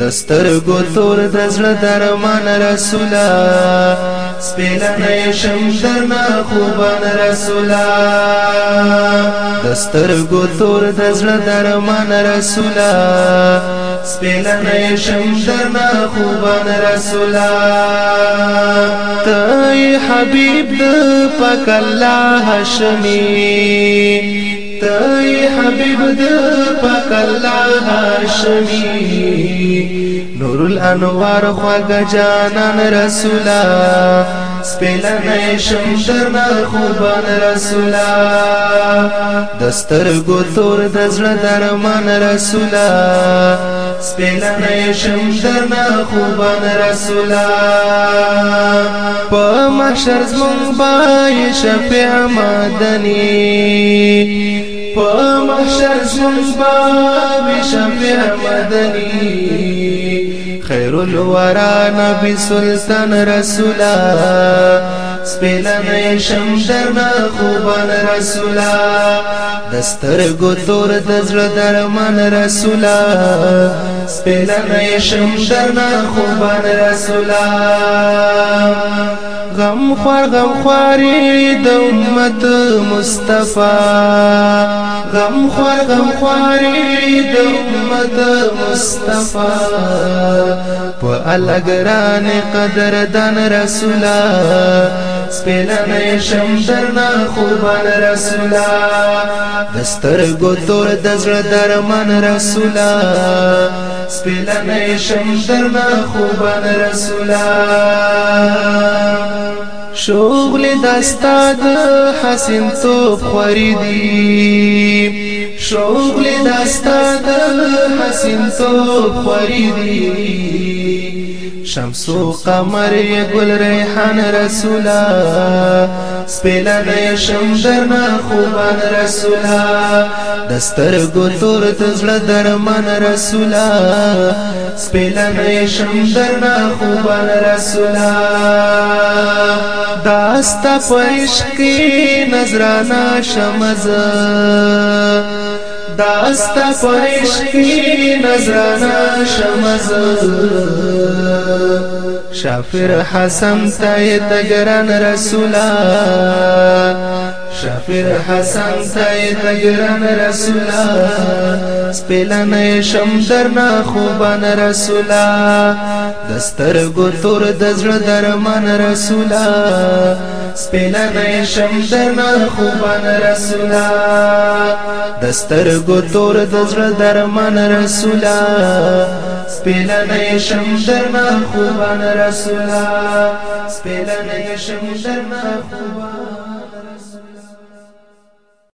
دستر گو تور دزړه درمان رسولا سپیلنه شم درنا خوبان رسولا دستر گو تور دزړه درمان رسولا سپیلنه شم درنا خوبان رسولا تای حبیب د پاک الله هاشمی تای حبیب د پاک الله هاشمی نور الانوار خواږه جانان رسولا سپلنه شم درنا خوبان رسولا دستر ګوتور د زړه درمان رسولا سپلنه شم درنا خوبان رسولا په محشر زمون بای شفیع مدنی په محشر زمون بای شفیع مدنی خیر الورا نبی سلطان رسولا سپیلن شم درنا خوبان رسولا دستر گو تور دزر درمان رسولا سپیلن شم درنا خوبان رسولا غم خور غم خواري د امت مصطفی غم خور غم خواري د امت مصطفی په الګران قدردان رسولا سپلنې شم درنا خوبان رسولا دستر گو تور دزړه درمن رسولا سپلنې شم درنا خوبان رسولا شغل دستا د حسین توپ خریدي شغل دستا د حسین توپ خریدي شمس و قمر گل ریحان رسولا سپیلانه شم درنا خوبان رسولا دستر گو تور تزړه درمان رسولا سپیلانه شم درنا خوبان رسولا داستا پښکې نظرانا شمزه داستا پرش کی نظرانا شمز شافر حسن تای دگران رسولا شافر حسن تای دگران رسولا سپلنې شم درنا خوبان رسولا دستر ګتور د زړه درمان رسولا سپلنې شم درنا خوبان رسولا دستر ګتور د زړه درمان رسولا سپلنې شم درنا خوبان رسولا سپلنې شم درنا خوبان